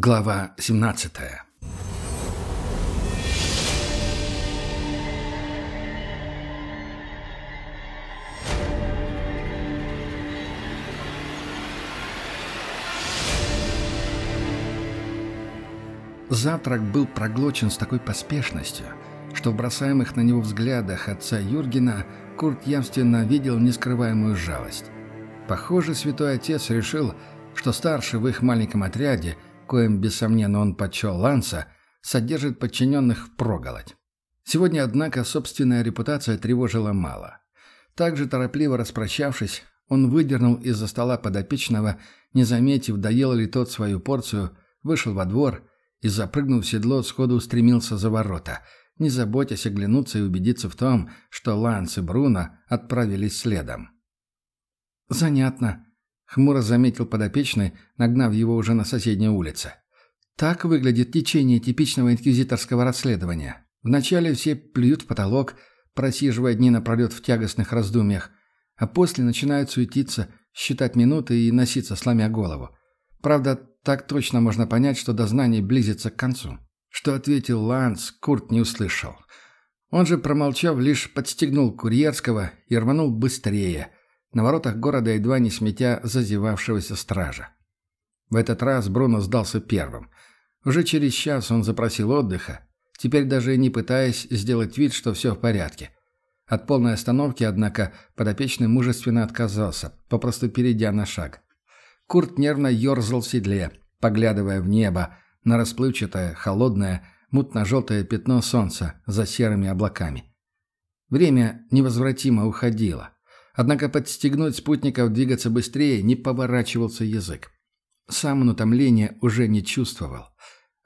Глава 17 Завтрак был проглочен с такой поспешностью, что в бросаемых на него взглядах отца Юргена Курт явственно видел нескрываемую жалость. Похоже, святой отец решил, что старший в их маленьком отряде – коим, бессомненно, он почел Ланса, содержит подчиненных в проголодь. Сегодня, однако, собственная репутация тревожила мало. Также торопливо распрощавшись, он выдернул из-за стола подопечного, не заметив, доел ли тот свою порцию, вышел во двор и, запрыгнув в седло, сходу устремился за ворота, не заботясь оглянуться и убедиться в том, что Ланс и Бруно отправились следом. «Занятно», Хмуро заметил подопечный, нагнав его уже на соседней улице. Так выглядит течение типичного инквизиторского расследования. Вначале все плюют в потолок, просиживая дни напролет в тягостных раздумьях, а после начинают суетиться, считать минуты и носиться, сломя голову. Правда, так точно можно понять, что дознание близится к концу. Что ответил Ланс, Курт не услышал. Он же, промолчав, лишь подстегнул курьерского и рванул быстрее – на воротах города едва не сметя зазевавшегося стража. В этот раз Бруно сдался первым. Уже через час он запросил отдыха, теперь даже не пытаясь сделать вид, что все в порядке. От полной остановки, однако, подопечный мужественно отказался, попросту перейдя на шаг. Курт нервно ерзал в седле, поглядывая в небо, на расплывчатое, холодное, мутно-желтое пятно солнца за серыми облаками. Время невозвратимо уходило. Однако подстегнуть спутников двигаться быстрее не поворачивался язык. Сам он утомления уже не чувствовал.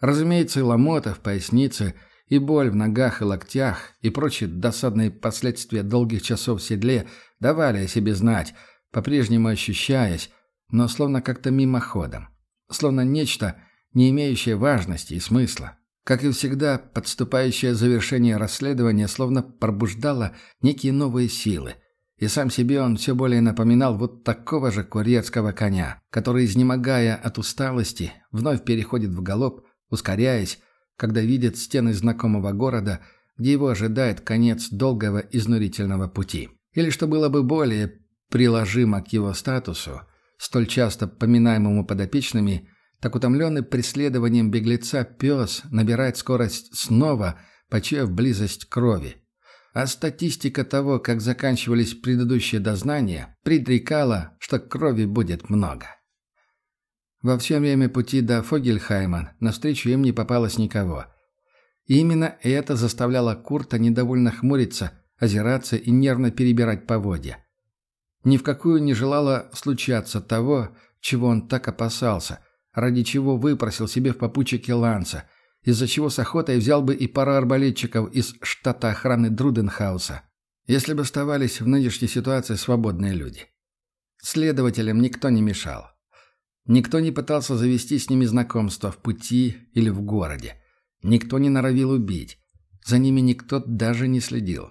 Разумеется, и ломота в пояснице, и боль в ногах и локтях, и прочие досадные последствия долгих часов в седле давали о себе знать, по-прежнему ощущаясь, но словно как-то мимоходом. Словно нечто, не имеющее важности и смысла. Как и всегда, подступающее завершение расследования словно пробуждало некие новые силы, и сам себе он все более напоминал вот такого же курьерского коня, который, изнемогая от усталости, вновь переходит в галоп, ускоряясь, когда видит стены знакомого города, где его ожидает конец долгого изнурительного пути. Или, что было бы более приложимо к его статусу, столь часто поминаемому подопечными, так утомленный преследованием беглеца пес набирает скорость снова, почуяв близость крови, а статистика того, как заканчивались предыдущие дознания, предрекала, что крови будет много. Во все время пути до Фогельхайма навстречу им не попалось никого. И именно это заставляло Курта недовольно хмуриться, озираться и нервно перебирать поводья. Ни в какую не желало случаться того, чего он так опасался, ради чего выпросил себе в попутчике Ланса – из-за чего с охотой взял бы и пару арбалетчиков из штата охраны Друденхауса, если бы оставались в нынешней ситуации свободные люди. Следователям никто не мешал. Никто не пытался завести с ними знакомство в пути или в городе. Никто не норовил убить. За ними никто даже не следил.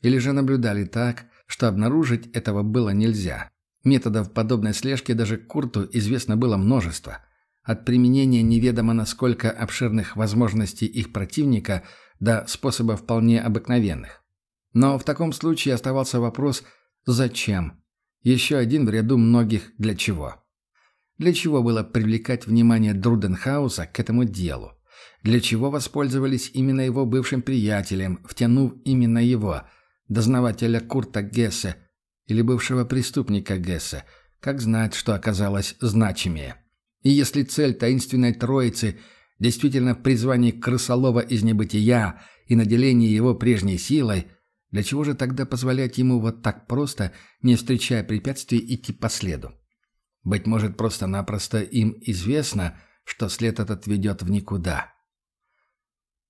Или же наблюдали так, что обнаружить этого было нельзя. Методов подобной слежки даже Курту известно было множество – от применения неведомо насколько обширных возможностей их противника до способов вполне обыкновенных. Но в таком случае оставался вопрос «Зачем?» Еще один в ряду многих «Для чего?». Для чего было привлекать внимание Друденхауса к этому делу? Для чего воспользовались именно его бывшим приятелем, втянув именно его, дознавателя Курта Гессе или бывшего преступника Гессе, как знать, что оказалось значимее? И если цель таинственной троицы действительно в призвании крысолова из небытия и наделении его прежней силой, для чего же тогда позволять ему вот так просто, не встречая препятствий, идти по следу? Быть может, просто-напросто им известно, что след этот ведет в никуда.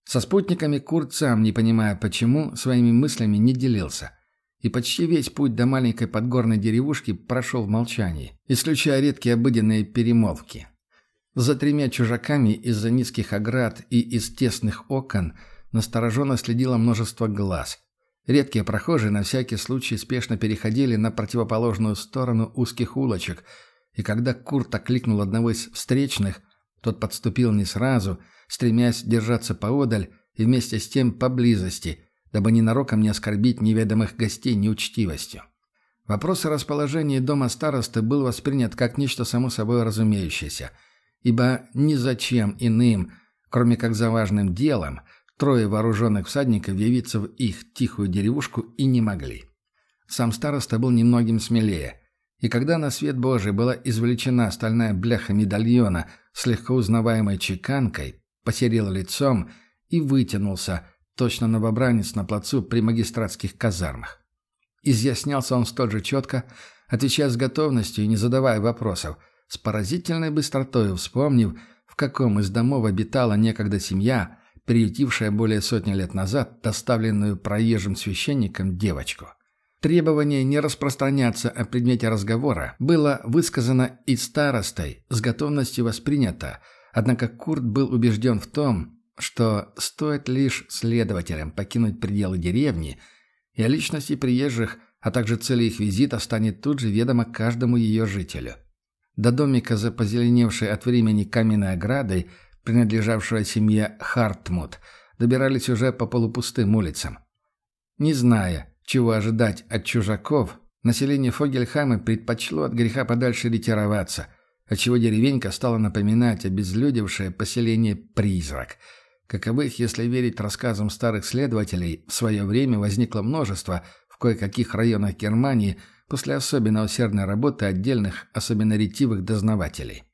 Со спутниками Курт сам, не понимая почему, своими мыслями не делился – и почти весь путь до маленькой подгорной деревушки прошел в молчании, исключая редкие обыденные перемолвки. За тремя чужаками из-за низких оград и из тесных окон настороженно следило множество глаз. Редкие прохожие на всякий случай спешно переходили на противоположную сторону узких улочек, и когда Курт окликнул одного из встречных, Тот подступил не сразу, стремясь держаться поодаль и вместе с тем поблизости, дабы ненароком не оскорбить неведомых гостей неучтивостью. Вопрос о расположении дома старосты был воспринят как нечто само собой разумеющееся, ибо ни зачем иным, кроме как за важным делом, трое вооруженных всадников явиться в их тихую деревушку и не могли. Сам староста был немногим смелее, и когда на свет Божий была извлечена стальная бляха медальона с легко узнаваемой чеканкой, посерел лицом и вытянулся, точно новобранец на плацу при магистратских казармах. Изъяснялся он столь же четко, отвечая с готовностью и не задавая вопросов, с поразительной быстротой вспомнив, в каком из домов обитала некогда семья, приютившая более сотни лет назад доставленную проезжим священником девочку. Требование не распространяться о предмете разговора было высказано и старостой, с готовностью воспринято, однако Курт был убежден в том, что стоит лишь следователям покинуть пределы деревни – и о личности приезжих, а также цели их визита станет тут же ведомо каждому ее жителю. До домика за позеленевшей от времени каменной оградой, принадлежавшего семье Хартмут, добирались уже по полупустым улицам. Не зная, чего ожидать от чужаков, население Фогельхама предпочло от греха подальше ретироваться, отчего деревенька стала напоминать обезлюдевшее поселение «Призрак», Каковых, если верить рассказам старых следователей, в свое время возникло множество в кое-каких районах Германии после особенно усердной работы отдельных, особенно ретивых дознавателей.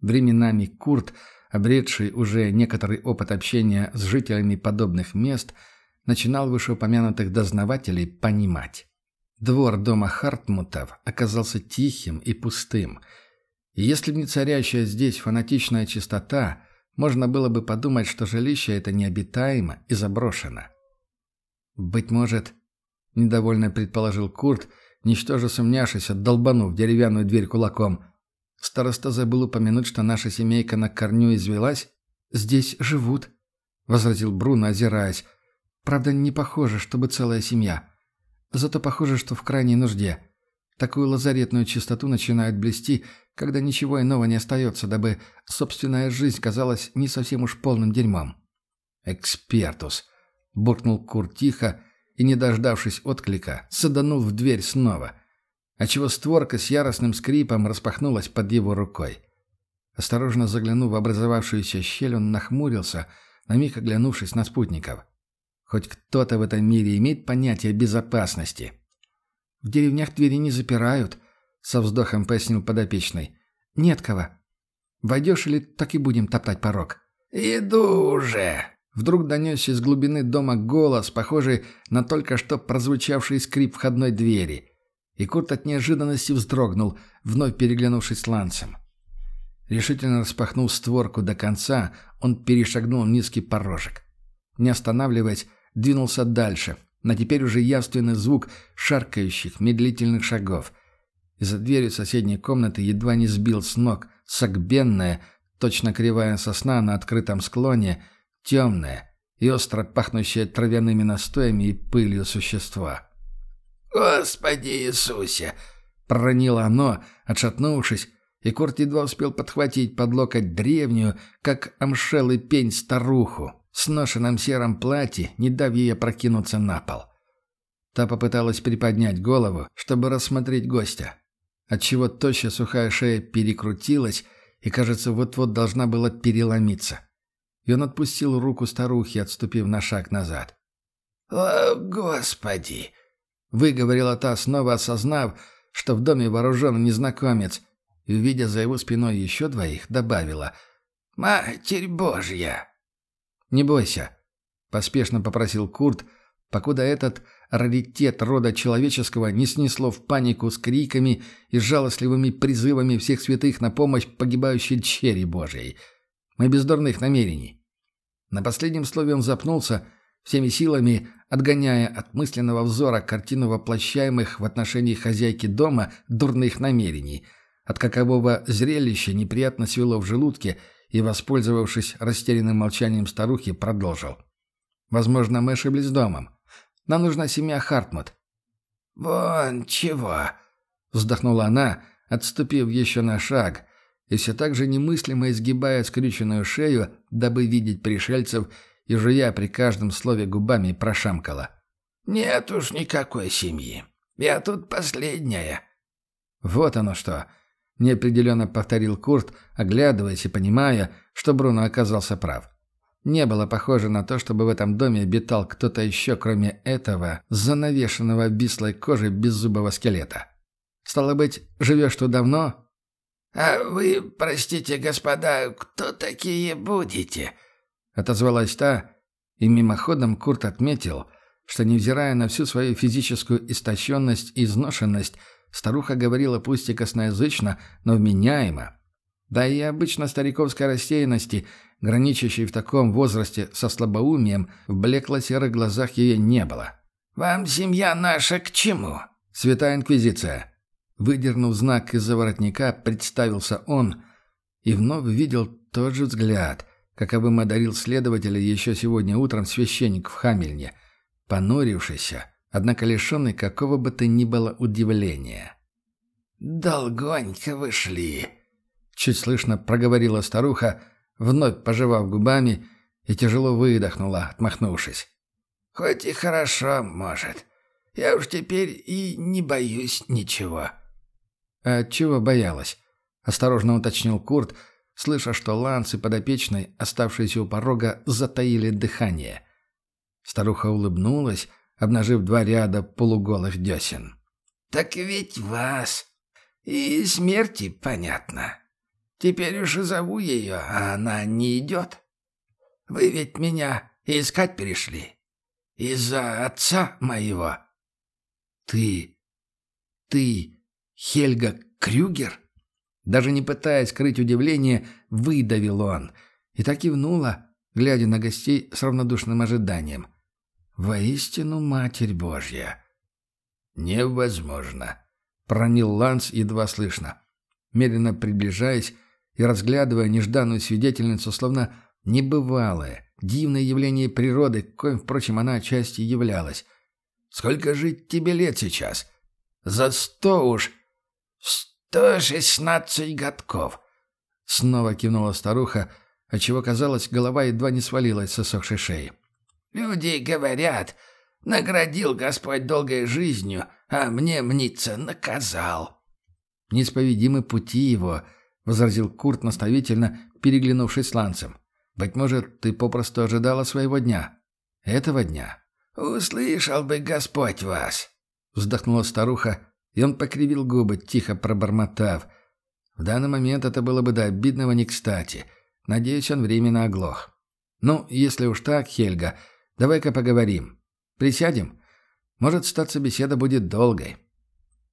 Временами Курт, обретший уже некоторый опыт общения с жителями подобных мест, начинал вышеупомянутых дознавателей понимать. Двор дома Хартмутов оказался тихим и пустым. И если бы не царящая здесь фанатичная чистота – можно было бы подумать, что жилище это необитаемо и заброшено. «Быть может, — недовольно предположил Курт, ничтоже сумняшись, долбанув деревянную дверь кулаком. Староста забыл упомянуть, что наша семейка на корню извелась. «Здесь живут», — возразил Бруно, озираясь. «Правда, не похоже, чтобы целая семья. Зато похоже, что в крайней нужде. Такую лазаретную чистоту начинают блести, когда ничего иного не остается, дабы собственная жизнь казалась не совсем уж полным дерьмом. «Экспертус!» — буркнул Кур тихо и, не дождавшись отклика, саданул в дверь снова, отчего створка с яростным скрипом распахнулась под его рукой. Осторожно заглянув в образовавшуюся щель, он нахмурился, на миг оглянувшись на спутников. Хоть кто-то в этом мире имеет понятие безопасности. В деревнях двери не запирают, со вздохом пояснил подопечный. «Нет кого. Войдешь или так и будем топтать порог?» «Иду уже!» Вдруг донесся из глубины дома голос, похожий на только что прозвучавший скрип входной двери. И Курт от неожиданности вздрогнул, вновь переглянувшись с Лансом. Решительно распахнув створку до конца, он перешагнул низкий порожек. Не останавливаясь, двинулся дальше, на теперь уже явственный звук шаркающих, медлительных шагов — и за дверью соседней комнаты едва не сбил с ног сагбенная, точно кривая сосна на открытом склоне, темная и остро пахнущая травяными настоями и пылью существа. «Господи Иисусе!» — проронило оно, отшатнувшись, и Корт едва успел подхватить под локоть древнюю, как амшелый пень старуху, с ношенным сером платье, не дав ей опрокинуться на пол. Та попыталась приподнять голову, чтобы рассмотреть гостя отчего тощая сухая шея перекрутилась и, кажется, вот-вот должна была переломиться. И он отпустил руку старухи, отступив на шаг назад. «О, Господи!» — выговорила та, снова осознав, что в доме вооружен незнакомец, и, увидя за его спиной еще двоих, добавила «Матерь Божья!» «Не бойся», — поспешно попросил Курт, покуда этот раритет рода человеческого не снесло в панику с криками и жалостливыми призывами всех святых на помощь погибающей черри Божией. Мы без дурных намерений. На последнем слове он запнулся, всеми силами отгоняя от мысленного взора картину воплощаемых в отношении хозяйки дома дурных намерений, от какового зрелища неприятно свело в желудке и, воспользовавшись растерянным молчанием старухи, продолжил. Возможно, мы ошиблись домом. Нам нужна семья Хартмут». «Вон чего!» — вздохнула она, отступив еще на шаг, и все так же немыслимо изгибая скрюченную шею, дабы видеть пришельцев, и жуя при каждом слове губами прошамкала. «Нет уж никакой семьи. Я тут последняя». «Вот оно что!» — неопределенно повторил Курт, оглядываясь и понимая, что Бруно оказался прав. Не было похоже на то, чтобы в этом доме обитал кто-то еще, кроме этого, занавешенного бислой кожей беззубого скелета. «Стало быть, живешь тут давно?» «А вы, простите, господа, кто такие будете?» Отозвалась та, и мимоходом Курт отметил, что, невзирая на всю свою физическую истощенность и изношенность, старуха говорила пусть и косноязычно, но вменяемо. Да и обычно стариковской растерянности, граничащей в таком возрасте со слабоумием, в блекло-серых глазах ее не было. «Вам семья наша к чему?» «Святая Инквизиция». Выдернув знак из-за воротника, представился он и вновь видел тот же взгляд, каковым одарил следователя еще сегодня утром священник в Хамельне, понурившийся, однако лишенный какого бы то ни было удивления. «Долгонько вы шли», — чуть слышно проговорила старуха, вновь пожевав губами и тяжело выдохнула, отмахнувшись. «Хоть и хорошо, может. Я уж теперь и не боюсь ничего». «А чего боялась?» — осторожно уточнил Курт, слыша, что Ланс и подопечный, оставшиеся у порога, затаили дыхание. Старуха улыбнулась, обнажив два ряда полуголых десен. «Так ведь вас. И смерти понятно. Теперь уж и зову ее, а она не идет. Вы ведь меня искать перешли. Из-за отца моего». «Ты... ты...» Хельга Крюгер? Даже не пытаясь скрыть удивление, выдавил он. И так кивнула, глядя на гостей с равнодушным ожиданием. «Воистину, Матерь Божья!» «Невозможно!» — пронил Ланс едва слышно. Медленно приближаясь и разглядывая нежданную свидетельницу, словно небывалое, дивное явление природы, коим, впрочем, она отчасти являлась. «Сколько жить тебе лет сейчас?» «За сто уж!» «Сто шестнадцать годков!» Снова кивнула старуха, отчего, казалось, голова едва не свалилась с осохшей шеи. «Люди говорят, наградил Господь долгой жизнью, а мне мнится наказал». «Неисповедимы пути его», — возразил Курт наставительно, переглянувшись с Ланцем. «Быть может, ты попросту ожидала своего дня? Этого дня?» «Услышал бы Господь вас», — вздохнула старуха, и он покривил губы, тихо пробормотав. В данный момент это было бы до обидного не кстати. Надеюсь, он временно оглох. «Ну, если уж так, Хельга, давай-ка поговорим. Присядем? Может, статься беседа будет долгой».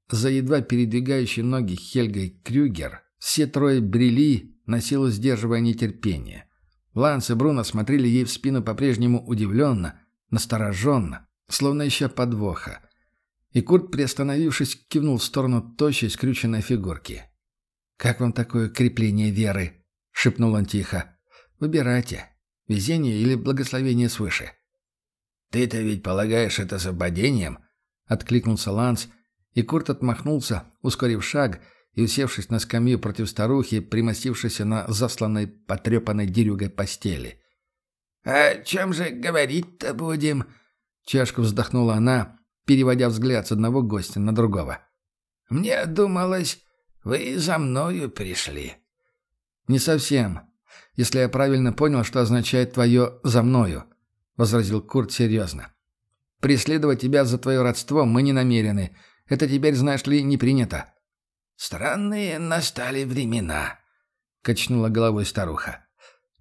За едва передвигающей ноги Хельгой Крюгер все трое брели, на силу сдерживая нетерпение. Ланс и Бруно смотрели ей в спину по-прежнему удивленно, настороженно, словно ища подвоха. И Курт, приостановившись, кивнул в сторону тощей, скрюченной фигурки. «Как вам такое крепление веры?» — шепнул он тихо. «Выбирайте. Везение или благословение свыше». «Ты-то ведь полагаешь это совпадением?» — откликнулся Ланс, и Курт отмахнулся, ускорив шаг и, усевшись на скамью против старухи, примостившейся на засланной, потрепанной дерюгой постели. «О чем же говорить-то будем?» Чашку вздохнула она, переводя взгляд с одного гостя на другого. «Мне думалось, вы за мною пришли». «Не совсем. Если я правильно понял, что означает твое «за мною», — возразил Курт серьезно. «Преследовать тебя за твое родство мы не намерены. Это теперь, знаешь ли, не принято». «Странные настали времена», — качнула головой старуха.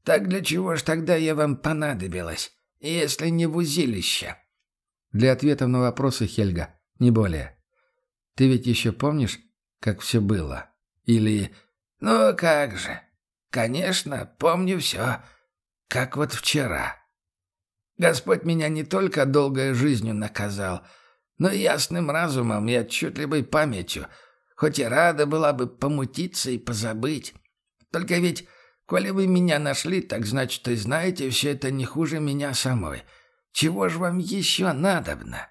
«Так для чего ж тогда я вам понадобилась, если не в узилище?» Для ответов на вопросы Хельга, не более. Ты ведь еще помнишь, как все было? Или... Ну, как же. Конечно, помню все, как вот вчера. Господь меня не только долгой жизнью наказал, но и ясным разумом и отчетливой памятью, хоть и рада была бы помутиться и позабыть. Только ведь, коли вы меня нашли, так значит, и знаете все это не хуже меня самой — чего ж вам еще надобно?»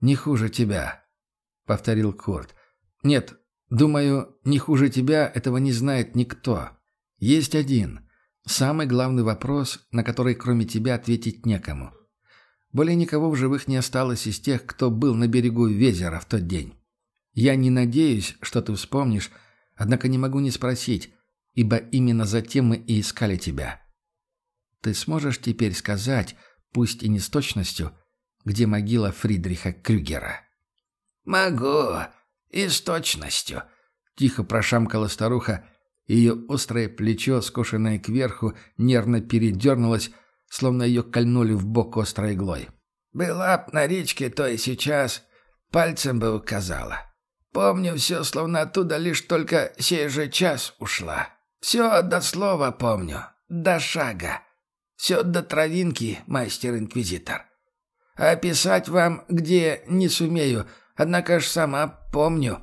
«Не хуже тебя», — повторил Курт. «Нет, Думаю, не хуже тебя этого не знает никто. Есть один, самый главный вопрос, на который кроме тебя ответить некому. Более никого в живых не осталось из тех, кто был на берегу Везера в тот день. Я не надеюсь, что ты вспомнишь, однако не могу не спросить, ибо именно затем мы и искали тебя. Ты сможешь теперь сказать, пусть и не с точностью, где могила Фридриха Крюгера?» «Могу, и с точностью», — тихо прошамкала старуха. Ее острое плечо, скошенное кверху, нервно передернулось, словно ее кольнули в бок острой иглой. «Была б на речке, то и сейчас. Пальцем бы указала. Помню все, словно оттуда лишь только сей же час ушла. Все до слова помню, до шага. Все до травинки, мастер-инквизитор. Описать вам, где, не сумею, однако ж сама помню».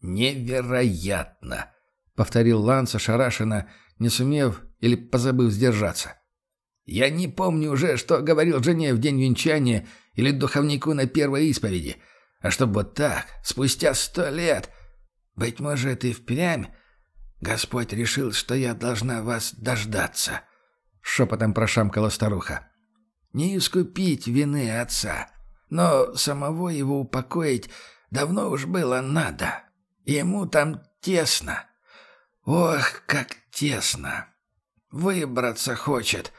«Невероятно!» — повторил Ланс ошарашенно, не сумев или позабыв сдержаться. «Я не помню уже, что говорил жене в день венчания или духовнику на первой исповеди. А чтобы вот так, спустя сто лет... Быть может, и впрямь Господь решил, что я должна вас дождаться», — шепотом прошамкала старуха. «Не искупить вины отца, но самого его упокоить давно уж было надо. Ему там тесно. Ох, как тесно. Выбраться хочет.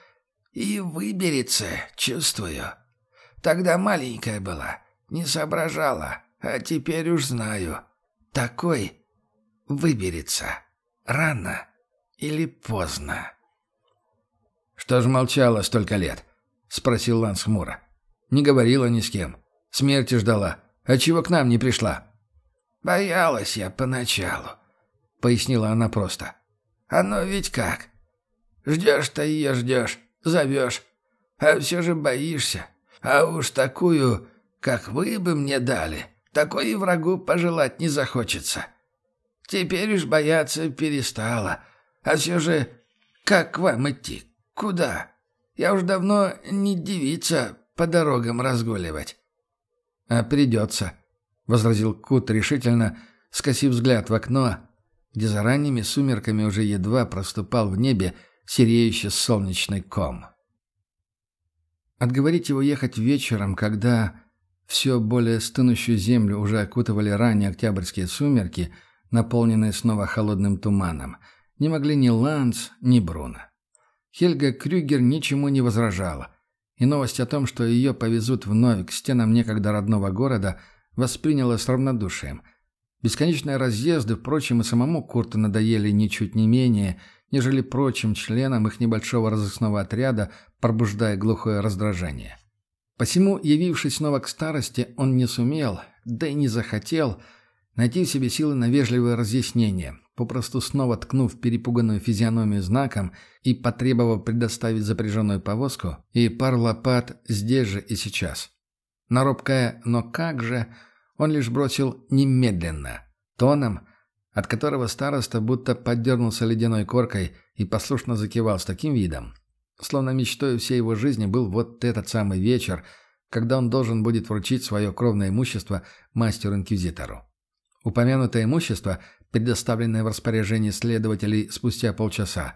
И выберется, чувствую. Тогда маленькая была, не соображала, а теперь уж знаю. Такой выберется. Рано или поздно. «Что ж молчала столько лет?» — спросил Ланс хмуро. «Не говорила ни с кем. Смерти ждала. А чего к нам не пришла?» «Боялась я поначалу», — пояснила она просто. «Оно ведь как? Ждешь-то ее ждешь, зовешь, а все же боишься. А уж такую, как вы бы мне дали, такой и врагу пожелать не захочется. Теперь уж бояться перестала. А все же, как к вам идти? Куда? Я уж давно не девица по дорогам разгуливать». «А придется», — возразил Кут решительно, скосив взгляд в окно, где за ранними сумерками уже едва проступал в небе сереющий солнечный ком. Отговорить его ехать вечером, когда все более стынущую землю уже окутывали ранние октябрьские сумерки, наполненные снова холодным туманом, не могли ни Ланс, ни Бруно. Хельга Крюгер ничему не возражала, и новость о том, что ее повезут вновь к стенам некогда родного города – восприняла с равнодушием. Бесконечные разъезды, впрочем, и самому Курту надоели ничуть не менее, нежели прочим членам их небольшого разыскного отряда, пробуждая глухое раздражение. Посему, явившись снова к старости, он не сумел, да и не захотел, найти в себе силы на вежливое разъяснение, попросту снова ткнув перепуганную физиономию знаком и потребовав предоставить запряженную повозку и пар лопат здесь же и сейчас. На робкое «но как же» он лишь бросил «немедленно», тоном, от которого староста будто поддернулся ледяной коркой и послушно закивал с таким видом, словно мечтой всей его жизни был вот этот самый вечер, когда он должен будет вручить свое кровное имущество мастеру-инквизитору. Упомянутое имущество, предоставленное в распоряжение следователей спустя полчаса,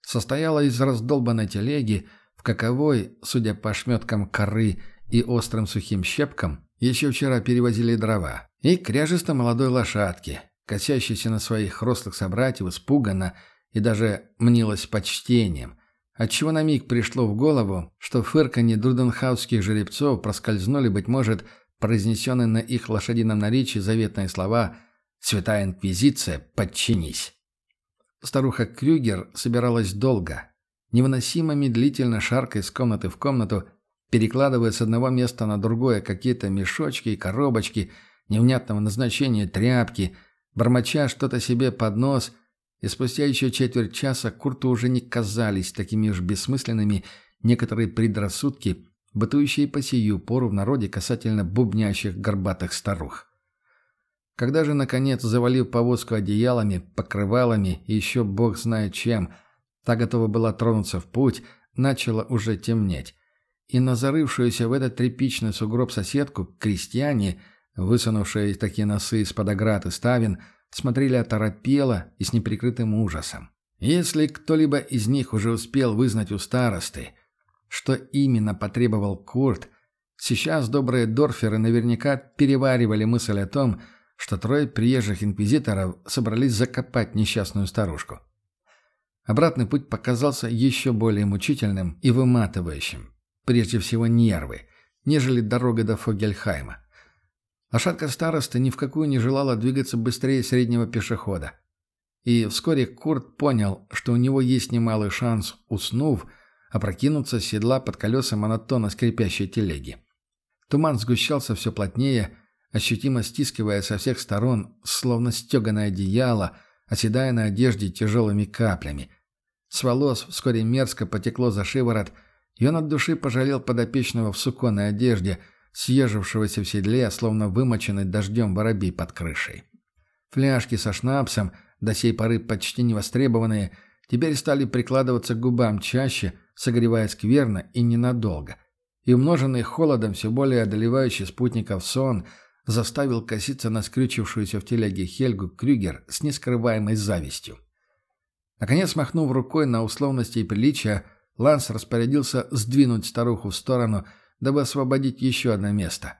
состояло из раздолбанной телеги, в каковой, судя по шметкам коры и острым сухим щепкам еще вчера перевозили дрова, и кряжесто молодой лошадки, косящейся на своих рослых собратьев испуганно и даже мнилась почтением, отчего на миг пришло в голову, что фырканье друденхаусских жеребцов проскользнули, быть может, произнесенные на их лошадином наречии заветные слова «Святая Инквизиция, подчинись». Старуха Крюгер собиралась долго, невыносимо медлительно шаркая из комнаты в комнату, перекладывая с одного места на другое какие-то мешочки и коробочки, невнятного назначения тряпки, бормоча что-то себе под нос, и спустя еще четверть часа Курту уже не казались такими уж бессмысленными некоторые предрассудки, бытующие по сию пору в народе касательно бубнящих горбатых старух. Когда же, наконец, завалив повозку одеялами, покрывалами и еще бог знает чем, та готова была тронуться в путь, начало уже темнеть и на зарывшуюся в этот тряпичный сугроб соседку крестьяне, высунувшие такие носы из-под оград и ставен, смотрели оторопело и с неприкрытым ужасом. Если кто-либо из них уже успел вызнать у старосты, что именно потребовал Курт, сейчас добрые дорферы наверняка переваривали мысль о том, что трое приезжих инквизиторов собрались закопать несчастную старушку. Обратный путь показался еще более мучительным и выматывающим. Прежде всего нервы, нежели дорога до Фогельхайма. Лошадка старосты ни в какую не желала двигаться быстрее среднего пешехода. И вскоре Курт понял, что у него есть немалый шанс, уснув, опрокинуться с седла под колеса монотонно скрипящей телеги. Туман сгущался все плотнее, ощутимо стискивая со всех сторон, словно стеганое одеяло, оседая на одежде тяжелыми каплями. С волос вскоре мерзко потекло за шиворот, и он от души пожалел подопечного в суконной одежде, съежившегося в седле, словно вымоченный дождем воробей под крышей. Фляжки со шнапсом – до сей поры почти невостребованные, теперь стали прикладываться к губам чаще, согревая скверно и ненадолго. И умноженный холодом все более одолевающий спутников сон заставил коситься на скрючившуюся в телеге Хельгу Крюгер с нескрываемой завистью. Наконец, махнув рукой на условности и приличия, Ланс распорядился сдвинуть старуху в сторону, дабы освободить еще одно место.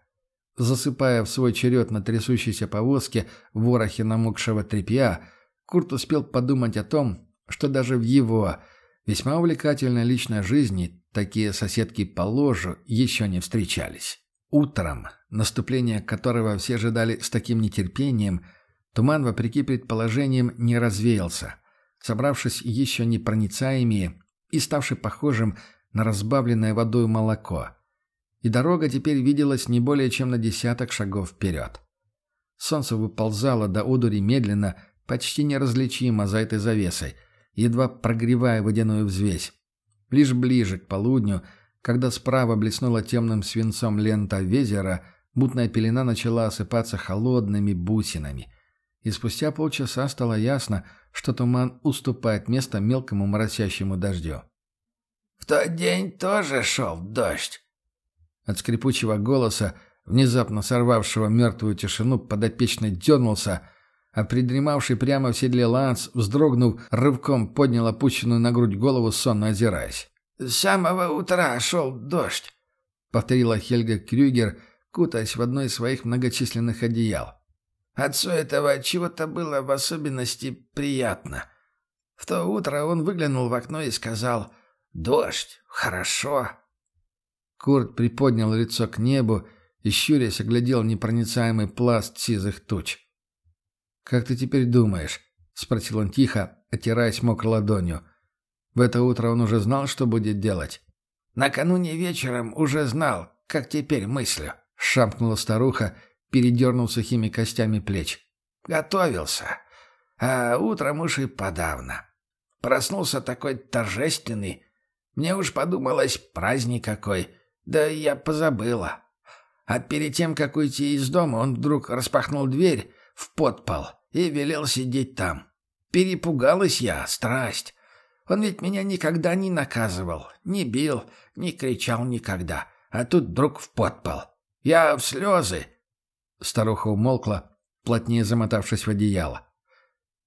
Засыпая в свой черед на трясущейся повозке в ворохе намокшего тряпья, Курт успел подумать о том, что даже в его весьма увлекательной личной жизни такие соседки по ложу еще не встречались. Утром, наступление которого все ожидали с таким нетерпением, туман, вопреки предположениям, не развеялся, собравшись еще непроницаемее и ставший похожим на разбавленное водой молоко. И дорога теперь виделась не более чем на десяток шагов вперед. Солнце выползало до одури медленно, почти неразличимо за этой завесой, едва прогревая водяную взвесь. Лишь ближе к полудню, когда справа блеснула темным свинцом лента везера, мутная пелена начала осыпаться холодными бусинами. И спустя полчаса стало ясно, что туман уступает место мелкому моросящему дождю. «В тот день тоже шел дождь». От скрипучего голоса, внезапно сорвавшего мертвую тишину, подопечный дернулся — а придремавший прямо в седле Ланс, вздрогнув, рывком поднял опущенную на грудь голову, сонно озираясь. «С самого утра шел дождь», — повторила Хельга Крюгер, кутаясь в одно из своих многочисленных одеял. Отцу этого чего-то было в особенности приятно. В то утро он выглянул в окно и сказал «Дождь, хорошо». Курт приподнял лицо к небу и, щурясь, оглядел непроницаемый пласт сизых туч. «Как ты теперь думаешь?» — спросил он тихо, отираясь мокрой ладонью. В это утро он уже знал, что будет делать. «Накануне вечером уже знал, как теперь мыслю», — шамкнула старуха, передернул сухими костями плеч. «Готовился. А утром уж и подавно. Проснулся такой торжественный. Мне уж подумалось, праздник какой. Да я позабыла. А перед тем, как уйти из дома, он вдруг распахнул дверь в подпол и велел сидеть там. Перепугалась я, страсть. Он ведь меня никогда не наказывал, не бил, не кричал никогда. А тут вдруг в подпол. Я в слезы. Старуха умолкла, плотнее замотавшись в одеяло.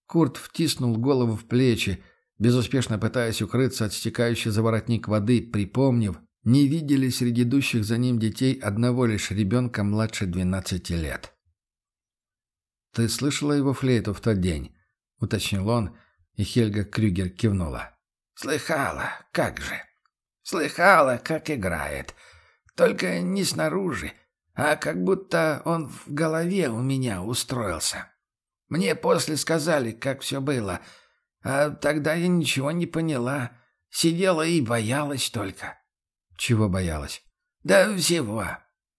Курт втиснул голову в плечи, безуспешно пытаясь укрыться от стекающей за воротник воды, припомнив, не видели среди идущих за ним детей одного лишь ребенка младше двенадцати лет. «Ты слышала его флейту в тот день?» — уточнил он, и Хельга Крюгер кивнула. «Слыхала, как же. Слыхала, как играет. Только не снаружи, а как будто он в голове у меня устроился. Мне после сказали, как все было, а тогда я ничего не поняла. Сидела и боялась только». «Чего боялась?» «Да всего.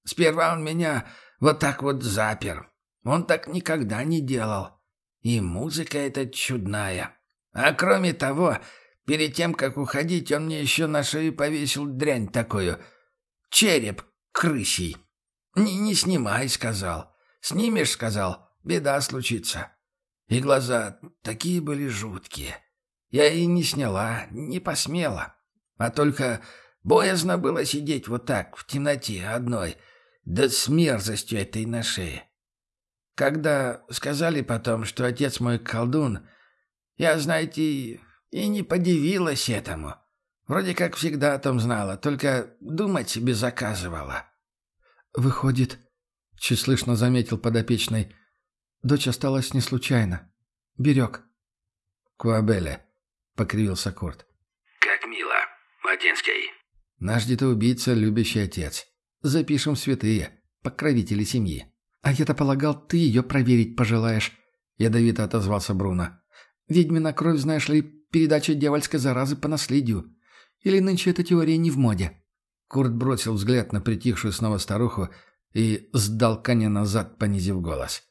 Сперва он меня вот так вот запер, он так никогда не делал. И музыка эта чудная. А кроме того, перед тем, как уходить, он мне еще на шею повесил дрянь такую. Череп крысий. «Не, не снимай», — сказал. «Снимешь», — сказал, — «беда случится». И глаза такие были жуткие. Я и не сняла, не посмела. А только боязно было сидеть вот так, в темноте одной, да с мерзостью этой на шее. Когда сказали потом, что отец мой колдун, я, знаете, и не подивилась этому. Вроде как всегда о том знала, только думать себе заказывала». «Выходит, — чуть слышно заметил подопечный, — дочь осталась не случайно. Берег». «Куабеля», — покривился Курт. «Как мило, Латинский». «Наш детоубийца — любящий отец. Запишем святые, покровители семьи». «А я-то полагал, ты ее проверить пожелаешь», — ядовито отозвался Бруно. «Ведьмина кровь, знаешь ли, передача дьявольской заразы по наследию. Или нынче эта теория не в моде?» Курт бросил взгляд на притихшую снова старуху и сдал коня назад, понизив голос.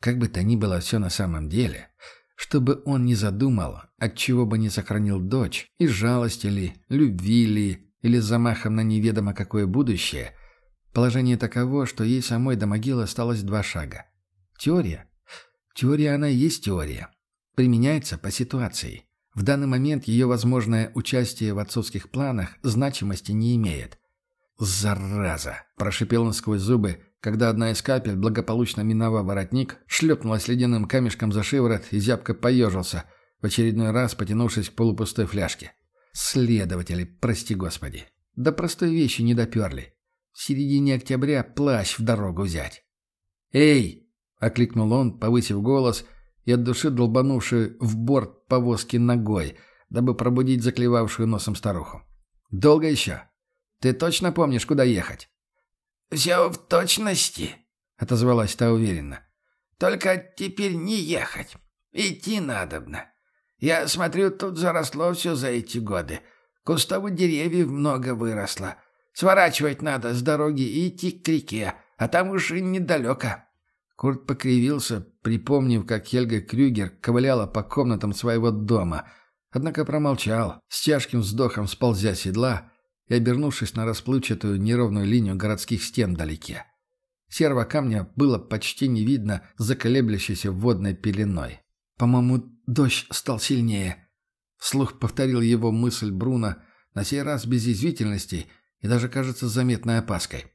Как бы то ни было все на самом деле, чтобы он не задумал, от чего бы не сохранил дочь, из жалости ли, любви ли, или замахом на неведомо какое будущее, положение таково, что ей самой до могилы осталось два шага. Теория? Теория она и есть теория. Применяется по ситуации. В данный момент ее возможное участие в отцовских планах значимости не имеет. «Зараза!» – прошипел он сквозь зубы, когда одна из капель, благополучно миновав воротник, шлепнулась ледяным камешком за шиворот и зябко поежился, в очередной раз потянувшись к полупустой фляжке. «Следователи, прости господи! Да простой вещи не доперли. В середине октября плащ в дорогу взять». «Эй!» – окликнул он, повысив голос – и от души долбанувший в борт повозки ногой, дабы пробудить заклевавшую носом старуху. «Долго еще? Ты точно помнишь, куда ехать?» «Все в точности», — отозвалась та уверенно. «Только теперь не ехать. Идти надобно. Я смотрю, тут заросло все за эти годы. Кустов и деревьев много выросло. Сворачивать надо с дороги и идти к реке, а там уж и недалеко». Курт покривился, припомнив, как Хельга Крюгер ковыляла по комнатам своего дома, однако промолчал, с тяжким вздохом сползя седла и обернувшись на расплывчатую неровную линию городских стен вдалеке. Серого камня было почти не видно за колеблющейся водной пеленой. «По-моему, дождь стал сильнее», — вслух повторил его мысль Бруно, на сей раз без извительности и даже, кажется, заметной опаской.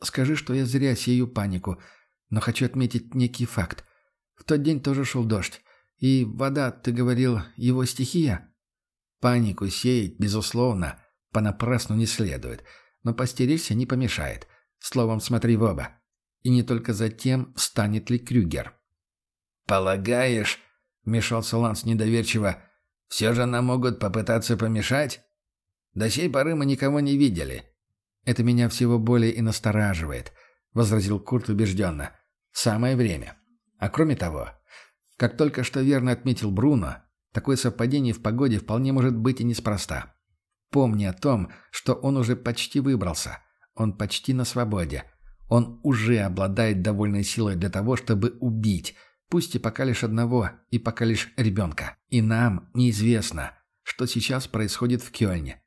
«Скажи, что я зря сею панику», — но хочу отметить некий факт. В тот день тоже шел дождь. И вода, ты говорил, его стихия? Панику сеять, безусловно, понапрасну не следует. Но постеречься не помешает. Словом, смотри в оба. И не только за тем, станет ли Крюгер. «Полагаешь?» — вмешался Ланс недоверчиво. «Все же нам могут попытаться помешать? До сей поры мы никого не видели». «Это меня всего более и настораживает», — возразил Курт убежденно. Самое время. А кроме того, как только что верно отметил Бруно, такое совпадение в погоде вполне может быть и неспроста. Помни о том, что он уже почти выбрался. Он почти на свободе. Он уже обладает довольной силой для того, чтобы убить, пусть и пока лишь одного, и пока лишь ребенка. И нам неизвестно, что сейчас происходит в Кёльне.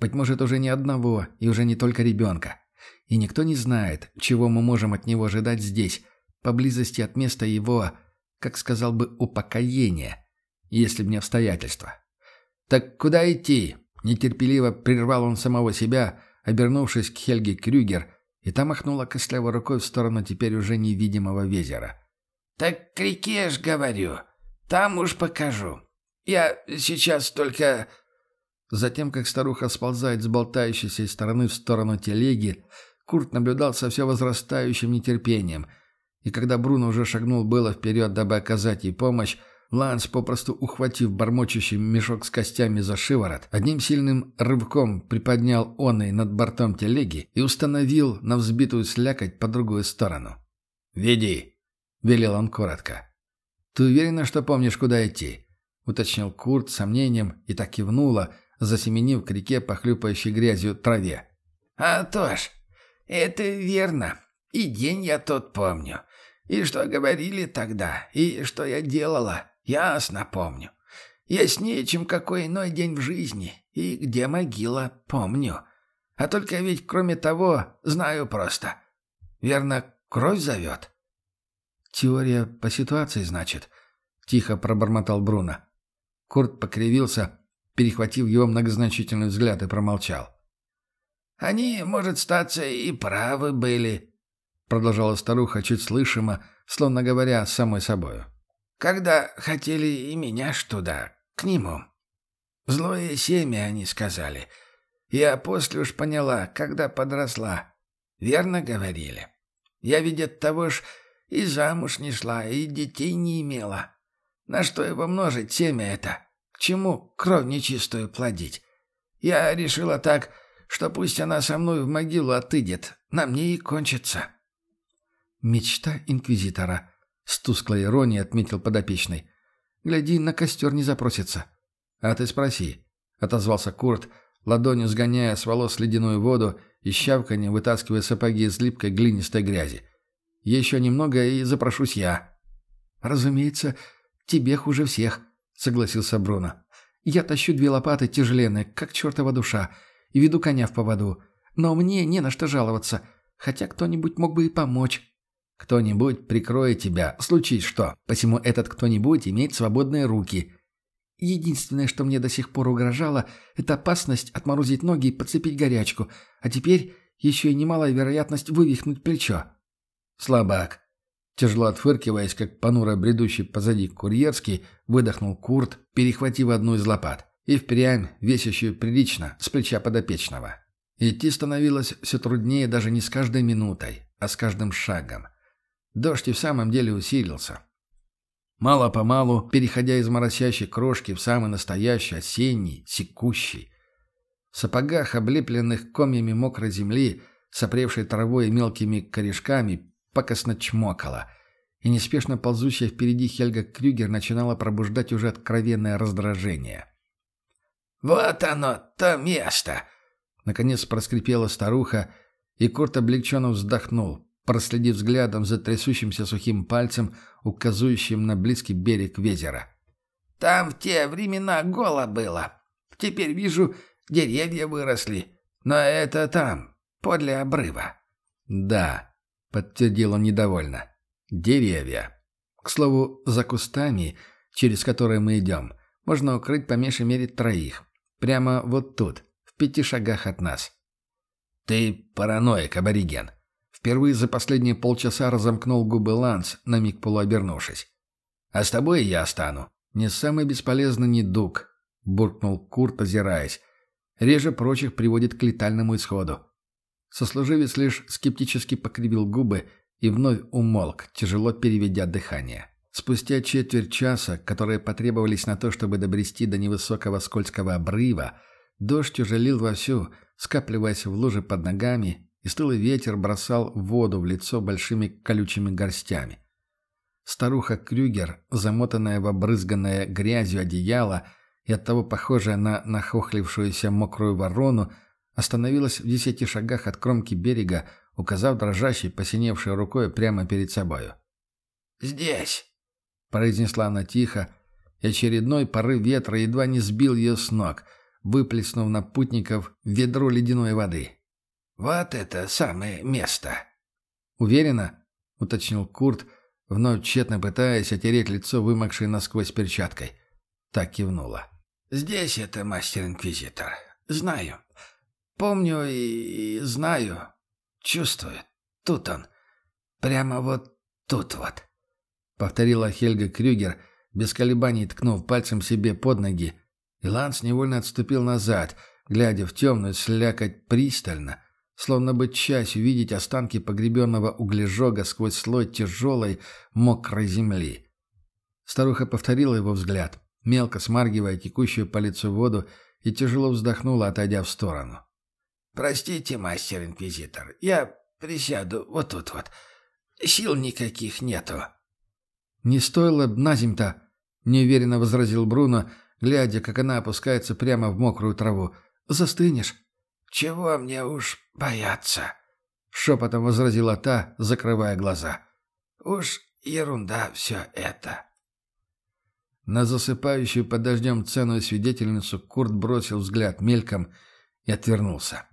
Быть может, уже не одного, и уже не только ребенка. И никто не знает, чего мы можем от него ожидать здесь, поблизости от места его, как сказал бы, упокоения, если б не обстоятельства. «Так куда идти?» – нетерпеливо прервал он самого себя, обернувшись к Хельге Крюгер, и та махнула костлявой рукой в сторону теперь уже невидимого везера. «Так к реке ж говорю. Там уж покажу. Я сейчас только...» Затем, как старуха сползает с болтающейся стороны в сторону телеги, Курт наблюдал со все возрастающим нетерпением – и когда Бруно уже шагнул было вперед, дабы оказать ей помощь, Ланс, попросту ухватив бормочущий мешок с костями за шиворот, одним сильным рывком приподнял он и над бортом телеги и установил на взбитую слякоть по другую сторону. «Веди!» — велел он коротко. «Ты уверена, что помнишь, куда идти?» — уточнил Курт с сомнением и так кивнула, засеменив к реке, похлюпающей грязью траве. «А то ж, это верно. И день я тот помню. И что говорили тогда, и что я делала, ясно помню. Яснее, чем какой иной день в жизни, и где могила, помню. А только ведь, кроме того, знаю просто. Верно, кровь зовет. «Теория по ситуации, значит?» — тихо пробормотал Бруно. Курт покривился, перехватив его многозначительный взгляд, и промолчал. «Они, может, статься, и правы были», продолжала старуха чуть слышимо, словно говоря самой собою. «Когда хотели и меня ж туда, к нему. Злое семя, они сказали. Я после уж поняла, когда подросла. Верно говорили. Я ведь от того ж и замуж не шла, и детей не имела. На что его множить семя это? К чему кровь нечистую плодить? Я решила так, что пусть она со мной в могилу отыдет, на мне и кончится». «Мечта инквизитора», — с тусклой иронией отметил подопечный. «Гляди, на костер не запросится». «А ты спроси», — отозвался Курт, ладонью сгоняя с волос ледяную воду и щавканье вытаскивая сапоги из липкой глинистой грязи. «Еще немного и запрошусь я». «Разумеется, тебе хуже всех», — согласился Бруно. «Я тащу две лопаты тяжеленные, как чертова душа, и веду коня в поводу. Но мне не на что жаловаться, хотя кто-нибудь мог бы и помочь». «Кто-нибудь прикроет тебя, случись что. Посему этот кто-нибудь имеет свободные руки». Единственное, что мне до сих пор угрожало, это опасность отморозить ноги и подцепить горячку, а теперь еще и немалая вероятность вывихнуть плечо. Слабак. Тяжело отфыркиваясь, как понуро бредущий позади курьерский, выдохнул Курт, перехватив одну из лопат, и впрямь весящую прилично с плеча подопечного. Идти становилось все труднее даже не с каждой минутой, а с каждым шагом. Дождь и в самом деле усилился. Мало-помалу, переходя из моросящей крошки в самый настоящий осенний, секущий. В сапогах, облепленных комьями мокрой земли, сопревшей травой и мелкими корешками, пакостно чмокала, и неспешно ползущая впереди Хельга Крюгер начинала пробуждать уже откровенное раздражение. «Вот оно, то место!» Наконец проскрипела старуха, и Курт облегченно вздохнул, проследив взглядом за трясущимся сухим пальцем, указывающим на близкий берег Везера. «Там в те времена голо было. Теперь вижу, деревья выросли. Но это там, подле обрыва». «Да», — подтвердил он недовольно. «Деревья. К слову, за кустами, через которые мы идем, можно укрыть по меньшей мере троих. Прямо вот тут, в пяти шагах от нас». «Ты параноик, абориген», Впервые за последние полчаса разомкнул губы Ланс, на миг полуобернувшись. «А с тобой я стану. Не самый бесполезный недуг», — буркнул Курт, озираясь. «Реже прочих приводит к летальному исходу». Сослуживец лишь скептически покривил губы и вновь умолк, тяжело переведя дыхание. Спустя четверть часа, которые потребовались на то, чтобы добрести до невысокого скользкого обрыва, дождь уже лил вовсю, скапливаясь в луже под ногами и стылый ветер бросал воду в лицо большими колючими горстями. Старуха Крюгер, замотанная в обрызганное грязью одеяло и оттого похожая на нахохлившуюся мокрую ворону, остановилась в десяти шагах от кромки берега, указав дрожащей, посиневшей рукой прямо перед собою. «Здесь», — произнесла она тихо, и очередной порыв ветра едва не сбил ее с ног, выплеснув на путников ведро ледяной воды. «Вот это самое место!» «Уверена?» — уточнил Курт, вновь тщетно пытаясь отереть лицо, вымокшей насквозь перчаткой. Так кивнула. «Здесь это мастер-инквизитор. Знаю. Помню и, и знаю. Чувствую. Тут он. Прямо вот тут вот». Повторила Хельга Крюгер, без колебаний ткнув пальцем себе под ноги, и Ланс невольно отступил назад, глядя в темную слякоть пристально, словно бы часть увидеть останки погребенного углежога сквозь слой тяжелой, мокрой земли. Старуха повторила его взгляд, мелко смаргивая текущую по лицу воду, и тяжело вздохнула, отойдя в сторону. «Простите, мастер-инквизитор, я присяду вот тут вот. Сил никаких нету». «Не стоило б на земь-то», — неуверенно возразил Бруно, глядя, как она опускается прямо в мокрую траву. «Застынешь». «Чего мне уж бояться?» — шепотом возразила та, закрывая глаза. «Уж ерунда все это». На засыпающую под дождем ценную свидетельницу Курт бросил взгляд мельком и отвернулся.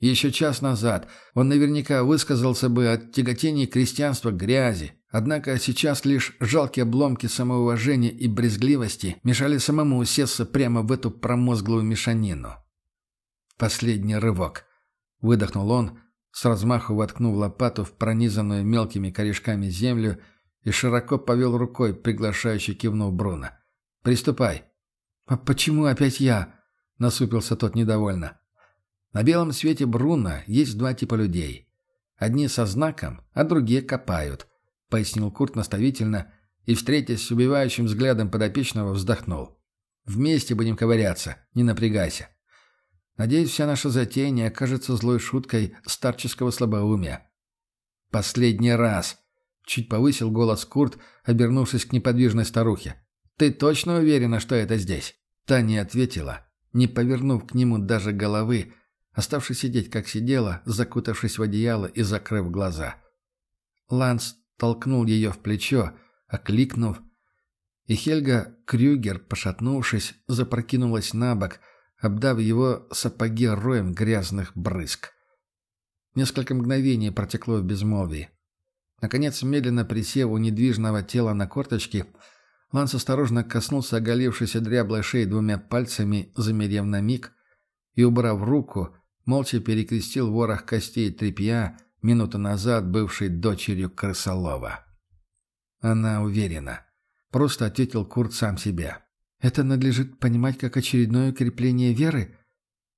Еще час назад он наверняка высказался бы от тяготения крестьянства грязи, однако сейчас лишь жалкие обломки самоуважения и брезгливости мешали самому усесться прямо в эту промозглую мешанину. Последний рывок. Выдохнул он, с размаху воткнув лопату в пронизанную мелкими корешками землю и широко повел рукой, приглашающе кивнув Бруно. «Приступай». «А почему опять я?» — насупился тот недовольно. «На белом свете Бруно есть два типа людей. Одни со знаком, а другие копают», — пояснил Курт наставительно и, встретясь с убивающим взглядом подопечного, вздохнул. «Вместе будем ковыряться, не напрягайся. Надеюсь, вся наша затея не окажется злой шуткой старческого слабоумия». «Последний раз!» — чуть повысил голос Курт, обернувшись к неподвижной старухе. «Ты точно уверена, что это здесь?» Та не ответила, не повернув к нему даже головы, оставшись сидеть, как сидела, закутавшись в одеяло и закрыв глаза. Ланс толкнул ее в плечо, окликнув, и Хельга Крюгер, пошатнувшись, запрокинулась на бок, обдав его сапоги роем грязных брызг. Несколько мгновений протекло в безмолвии. Наконец, медленно присев у недвижного тела на корточки, Ланс осторожно коснулся оголившейся дряблой шеи двумя пальцами, замерев на миг, и, убрав руку, молча перекрестил ворох костей тряпья, минуту назад бывшей дочерью крысолова. Она уверена. Просто ответил Курт сам себе. «Это надлежит понимать как очередное укрепление веры?»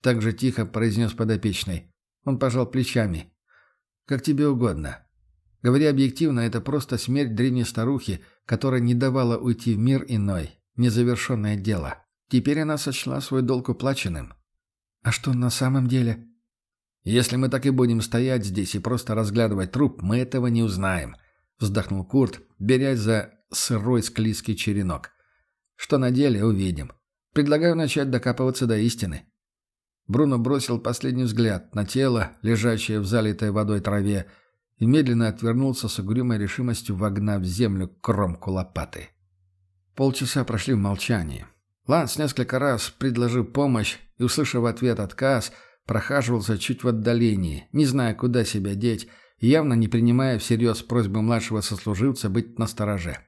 Так же тихо произнес подопечный. Он пожал плечами. «Как тебе угодно. Говоря объективно, это просто смерть древней старухи, которая не давала уйти в мир иной, незавершенное дело. Теперь она сочла свой долг уплаченным. А что на самом деле? Если мы так и будем стоять здесь и просто разглядывать труп, мы этого не узнаем», — вздохнул Курт, берясь за сырой склизкий черенок. «Что на деле, увидим. Предлагаю начать докапываться до истины». Бруно бросил последний взгляд на тело, лежащее в залитой водой траве, и медленно отвернулся с угрюмой решимостью, вогнав в землю кромку лопаты. Полчаса прошли в молчании. Ланс несколько раз, предложив помощь и услышав ответ отказ, прохаживался чуть в отдалении, не зная, куда себя деть, и явно не принимая всерьез просьбы младшего сослуживца быть настороже.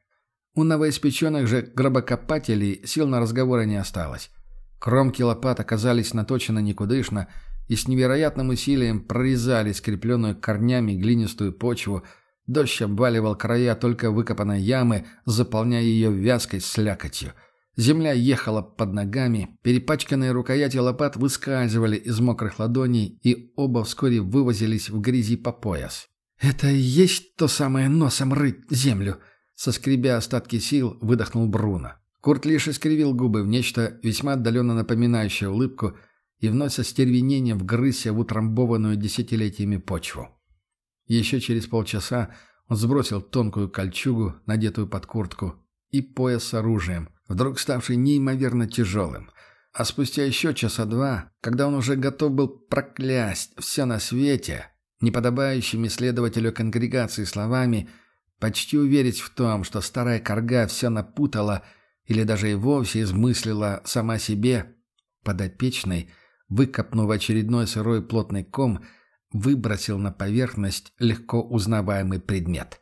У новоиспеченных же гробокопателей сил на разговоры не осталось. Кромки лопат оказались наточены никудышно, и с невероятным усилием прорезали скрепленную корнями глинистую почву, дождь обваливал края только выкопанной ямы, заполняя ее вязкой слякотью. Земля ехала под ногами, перепачканные рукояти лопат выскальзывали из мокрых ладоней, и оба вскоре вывозились в грязи по пояс. «Это и есть то самое носом рыть землю!» Соскребя остатки сил, выдохнул Бруно. Курт лишь искривил губы в нечто весьма отдаленно напоминающее улыбку – и вновь со стервенением вгрызся в утрамбованную десятилетиями почву. Еще через полчаса он сбросил тонкую кольчугу, надетую под куртку, и пояс с оружием, вдруг ставший неимоверно тяжелым. А спустя еще часа два, когда он уже готов был проклясть все на свете, неподобающими следователю конгрегации словами, почти уверить в том, что старая корга все напутала или даже и вовсе измыслила сама себе, подопечный – выкопнув очередной сырой плотный ком, выбросил на поверхность легко узнаваемый предмет.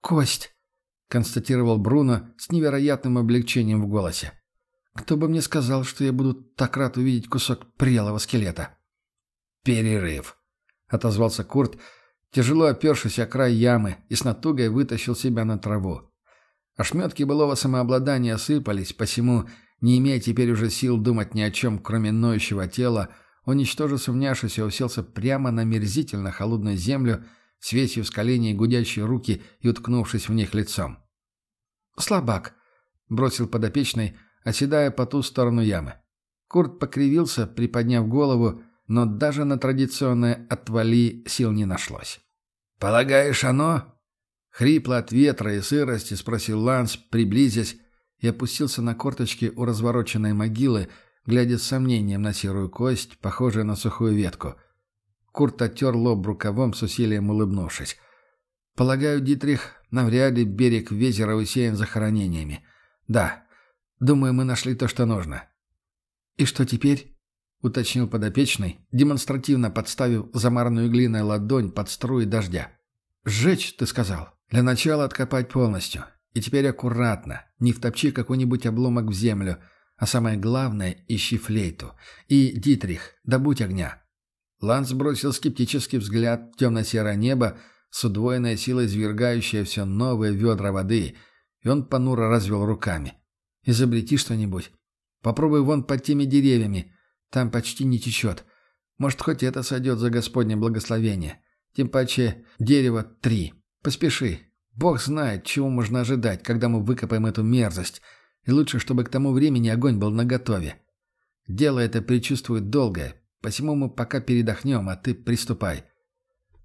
«Кость!» — констатировал Бруно с невероятным облегчением в голосе. «Кто бы мне сказал, что я буду так рад увидеть кусок прелого скелета?» «Перерыв!» — отозвался Курт, тяжело опершись о край ямы и с натугой вытащил себя на траву. Ошметки былого самообладания осыпались, посему не имея теперь уже сил думать ни о чем, кроме ноющего тела, он, ничтоже сумняшися, уселся прямо на мерзительно холодную землю, свесив с коленей гудящие руки и уткнувшись в них лицом. «Слабак!» — бросил подопечный, оседая по ту сторону ямы. Курт покривился, приподняв голову, но даже на традиционное «отвали» сил не нашлось. «Полагаешь, оно?» Хрипло от ветра и сырости спросил Ланс, приблизясь и опустился на корточки у развороченной могилы, глядя с сомнением на серую кость, похожую на сухую ветку. Курт оттер лоб рукавом с усилием улыбнувшись. «Полагаю, Дитрих, навряд ли берег Везера усеян захоронениями. Да, думаю, мы нашли то, что нужно». «И что теперь?» — уточнил подопечный, демонстративно подставив замаранную глиной ладонь под струи дождя. «Сжечь, ты сказал. Для начала откопать полностью. И теперь аккуратно, не втопчи какой-нибудь обломок в землю, а самое главное – ищи флейту. И, Дитрих, добудь огня». Ланс бросил скептический взгляд в темно-серое небо с удвоенной силой извергающее все новые ведра воды, и он понуро развел руками. «Изобрети что-нибудь. Попробуй вон под теми деревьями. Там почти не течет. Может, хоть это сойдет за Господне благословение. Тем паче дерево три. Поспеши. Бог знает, чего можно ожидать, когда мы выкопаем эту мерзость. И лучше, чтобы к тому времени огонь был наготове. Дело это предчувствует долгое, посему мы пока передохнем, а ты приступай».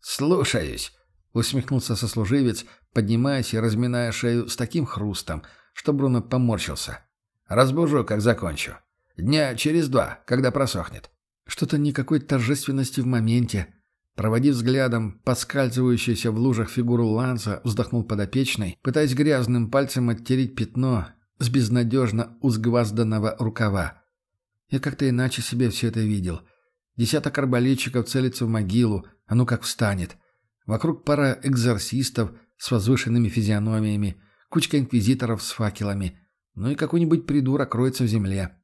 «Слушаюсь», — усмехнулся сослуживец, поднимаясь и разминая шею с таким хрустом, что Бруно поморщился. «Разбужу, как закончу. Дня через два, когда просохнет». Что-то никакой торжественности в моменте. Проводив взглядом поскальзывающуюся в лужах фигуру Ланса, вздохнул подопечный, пытаясь грязным пальцем оттереть пятно с безнадежно узгвазданного рукава. Я как-то иначе себе все это видел. Десяток арбалетчиков целится в могилу, а ну как встанет. Вокруг пара экзорсистов с возвышенными физиономиями, кучка инквизиторов с факелами, ну и какой-нибудь придурок роется в земле.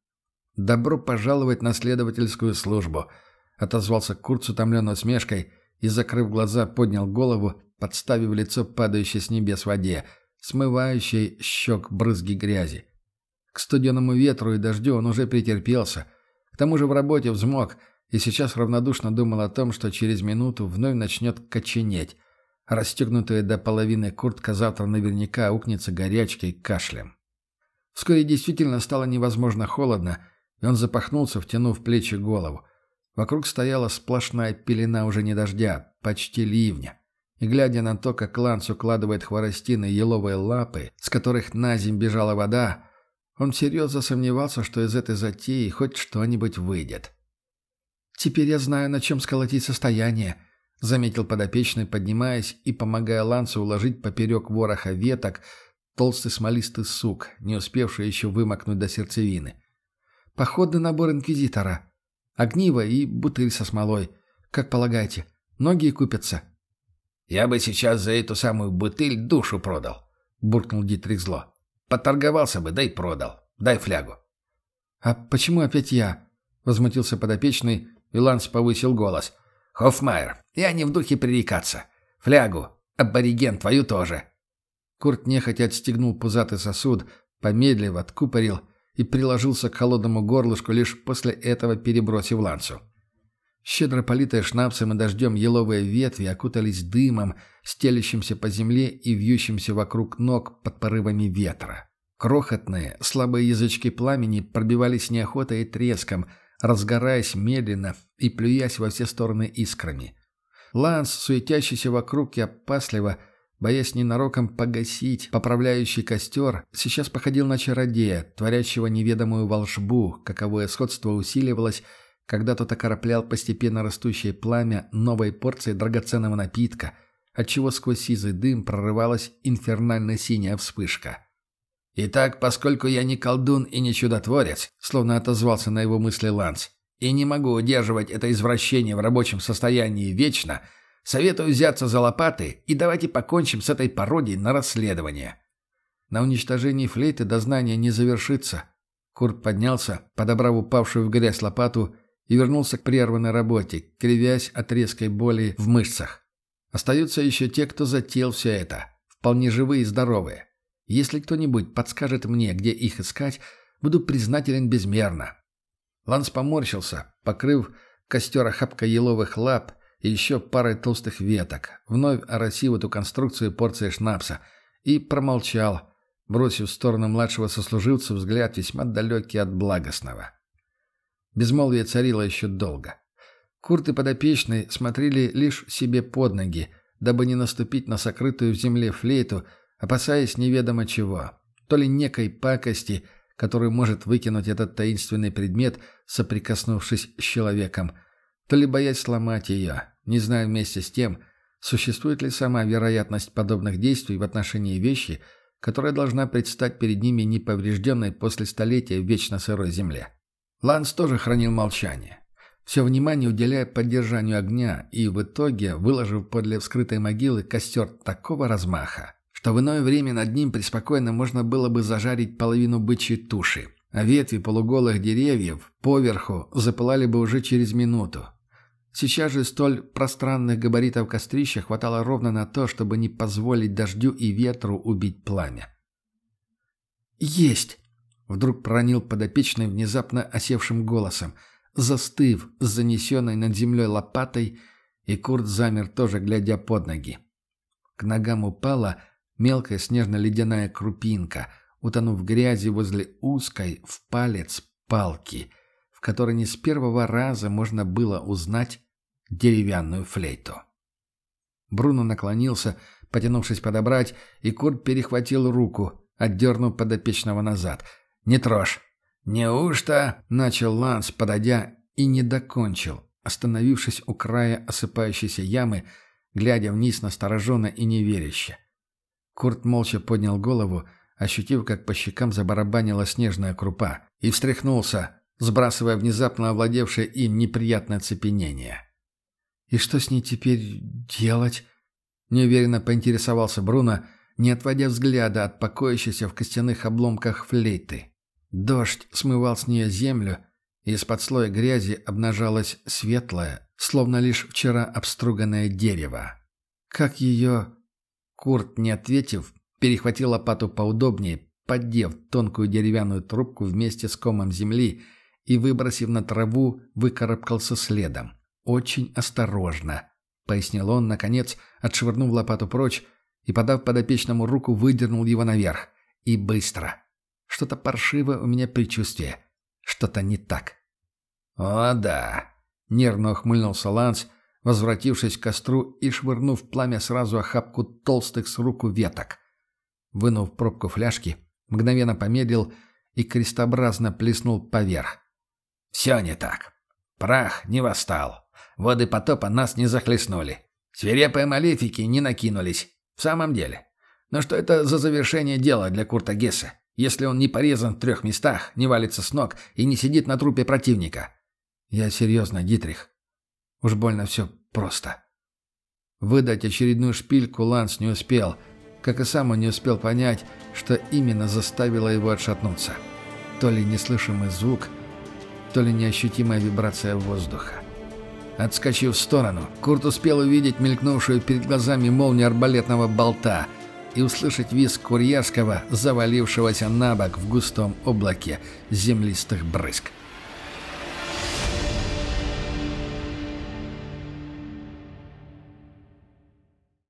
«Добро пожаловать на следовательскую службу», — отозвался Курц с утомленной усмешкой и, закрыв глаза, поднял голову, подставив лицо падающей с небес воде, смывающей щек брызги грязи. К студенному ветру и дождю он уже претерпелся. К тому же в работе взмок и сейчас равнодушно думал о том, что через минуту вновь начнет коченеть. Расстегнутая до половины куртка завтра наверняка укнется горячкой кашлем. Вскоре действительно стало невозможно холодно, и он запахнулся, втянув плечи голову. Вокруг стояла сплошная пелена уже не дождя, почти ливня. И глядя на то, как Ланс укладывает хворостины еловые лапы, с которых на земь бежала вода, он всерьез засомневался, что из этой затеи хоть что-нибудь выйдет. «Теперь я знаю, на чем сколотить состояние», — заметил подопечный, поднимаясь и помогая Лансу уложить поперек вороха веток толстый смолистый сук, не успевший еще вымокнуть до сердцевины. Походный набор инквизитора. Огниво и бутыль со смолой. Как полагаете, многие купятся?» «Я бы сейчас за эту самую бутыль душу продал», — буркнул Дитрих зло. «Поторговался бы, да и продал. Дай флягу». «А почему опять я?» — возмутился подопечный, и Ланс повысил голос. «Хоффмайер, я не в духе пререкаться. Флягу. Абориген твою тоже». Курт нехотя отстегнул пузатый сосуд, помедлив, откупорил — и приложился к холодному горлышку, лишь после этого перебросив лансу. Щедро политые шнапсом и дождем еловые ветви окутались дымом, стелящимся по земле и вьющимся вокруг ног под порывами ветра. Крохотные, слабые язычки пламени пробивались неохотой и треском, разгораясь медленно и плюясь во все стороны искрами. Ланс, суетящийся вокруг и опасливо, боясь ненароком погасить поправляющий костер, сейчас походил на чародея, творящего неведомую волшбу, каковое сходство усиливалось, когда тот окроплял постепенно растущее пламя новой порцией драгоценного напитка, отчего сквозь сизый дым прорывалась инфернально синяя вспышка. «Итак, поскольку я не колдун и не чудотворец», словно отозвался на его мысли Ланс, «и не могу удерживать это извращение в рабочем состоянии вечно», Советую взяться за лопаты и давайте покончим с этой пародией на расследование. На уничтожении флейты дознание не завершится. Курт поднялся, подобрав упавшую в грязь лопату, и вернулся к прерванной работе, кривясь от резкой боли в мышцах. Остаются еще те, кто затеял все это, вполне живые и здоровые. Если кто-нибудь подскажет мне, где их искать, буду признателен безмерно. Ланс поморщился, покрыв костер охапкой еловых лап и еще парой толстых веток, вновь оросив эту конструкцию порции шнапса, и промолчал, бросив в сторону младшего сослуживца взгляд весьма далекий от благостного. Безмолвие царило еще долго. Курт и подопечный смотрели лишь себе под ноги, дабы не наступить на сокрытую в земле флейту, опасаясь неведомо чего, то ли некой пакости, которую может выкинуть этот таинственный предмет, соприкоснувшись с человеком, то ли боясь сломать ее, не зная вместе с тем, существует ли сама вероятность подобных действий в отношении вещи, которая должна предстать перед ними неповрежденной после столетия в вечно сырой земле. Ланс тоже хранил молчание, все внимание уделяя поддержанию огня и в итоге выложив подле вскрытой могилы костер такого размаха, что в иное время над ним преспокойно можно было бы зажарить половину бычьей туши, а ветви полуголых деревьев поверху запылали бы уже через минуту, Сейчас же столь пространных габаритов кострища хватало ровно на то, чтобы не позволить дождю и ветру убить пламя. «Есть!» — вдруг проронил подопечный внезапно осевшим голосом, застыв с занесенной над землей лопатой, и Курт замер тоже, глядя под ноги. К ногам упала мелкая снежно-ледяная крупинка, утонув в грязи возле узкой, в палец, палки — которой не с первого раза можно было узнать деревянную флейту. Бруно наклонился, потянувшись подобрать, и Курт перехватил руку, отдернув подопечного назад. «Не трожь!» «Неужто?» — начал Ланс, подойдя, и не докончил, остановившись у края осыпающейся ямы, глядя вниз настороженно и неверяще. Курт молча поднял голову, ощутив, как по щекам забарабанила снежная крупа, и встряхнулся, сбрасывая внезапно овладевшее им неприятное цепенение. «И что с ней теперь делать?» Неуверенно поинтересовался Бруно, не отводя взгляда от покоящейся в костяных обломках флейты. Дождь смывал с нее землю, и из-под слоя грязи обнажалось светлое, словно лишь вчера обструганное дерево. Как ее... Курт, не ответив, перехватил лопату поудобнее, поддев тонкую деревянную трубку вместе с комом земли и, выбросив на траву, выкарабкался следом. «Очень осторожно», — пояснил он, наконец, отшвырнув лопату прочь и, подав подопечному руку, выдернул его наверх. И быстро. Что-то паршивое у меня предчувствие. Что-то не так. «О, да», — нервно ухмыльнулся Ланс, возвратившись к костру и швырнув пламя сразу охапку толстых с руку веток. Вынув пробку фляжки, мгновенно помедлил и крестообразно плеснул поверх. Все не так. Прах не восстал. Воды потопа нас не захлестнули. Свирепые малефики не накинулись. В самом деле. Но что это за завершение дела для Курта Гесса, если он не порезан в трех местах, не валится с ног и не сидит на трупе противника? Я серьезно, Дитрих. Уж больно все просто. Выдать очередную шпильку Ланс не успел, как и сам он не успел понять, что именно заставило его отшатнуться. То ли неслышимый звук — то ли неощутимая вибрация воздуха. Отскочив в сторону, Курт успел увидеть мелькнувшую перед глазами молнию арбалетного болта и услышать визг Курьерского, завалившегося на бок в густом облаке землистых брызг.